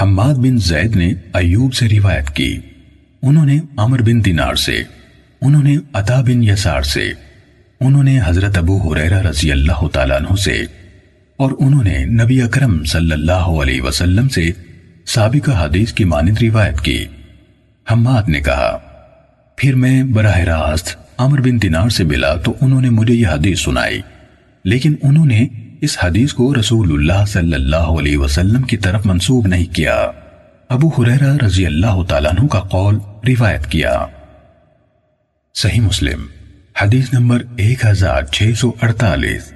حماد بن زید نے ایوب سے روایت کی۔ انہوں نے عمر بن دینار سے، انہوں نے عطا بن یسار سے، انہوں نے حضرت ابو حریرہ رضی اللہ تعالیٰ عنہ سے، اور انہوں نے نبی اکرم صلی اللہ علیہ وسلم سے سابقہ حدیث کی مانند روایت کی۔ حماد نے کہا، پھر میں براہ راست عمر بن دینار سے ملا تو انہوں نے مجھے یہ حدیث سنائی۔ لیکن انہوں نے اس حدیث کو رسول اللہ صلی اللہ علیہ وسلم کی طرف منسوب نہیں کیا۔ ابو حریرہ رضی اللہ تعالیٰ عنہ کا قول روایت کیا۔ صحیح مسلم، حدیث نمبر 1648